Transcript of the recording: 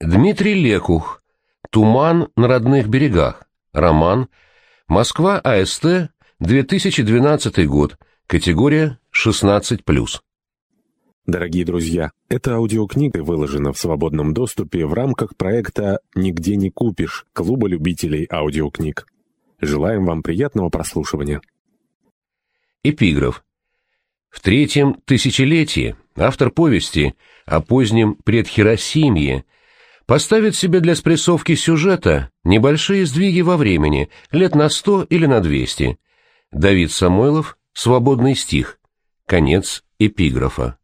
Дмитрий Лекух. Туман на родных берегах. Роман. Москва АСТ. 2012 год. Категория 16+. Дорогие друзья, эта аудиокнига выложена в свободном доступе в рамках проекта «Нигде не купишь» Клуба любителей аудиокниг. Желаем вам приятного прослушивания. Эпиграф. В третьем тысячелетии автор повести о позднем предхиросимье поставит себе для спрессовки сюжета небольшие сдвиги во времени, лет на сто или на двести. Давид Самойлов, «Свободный стих», конец эпиграфа.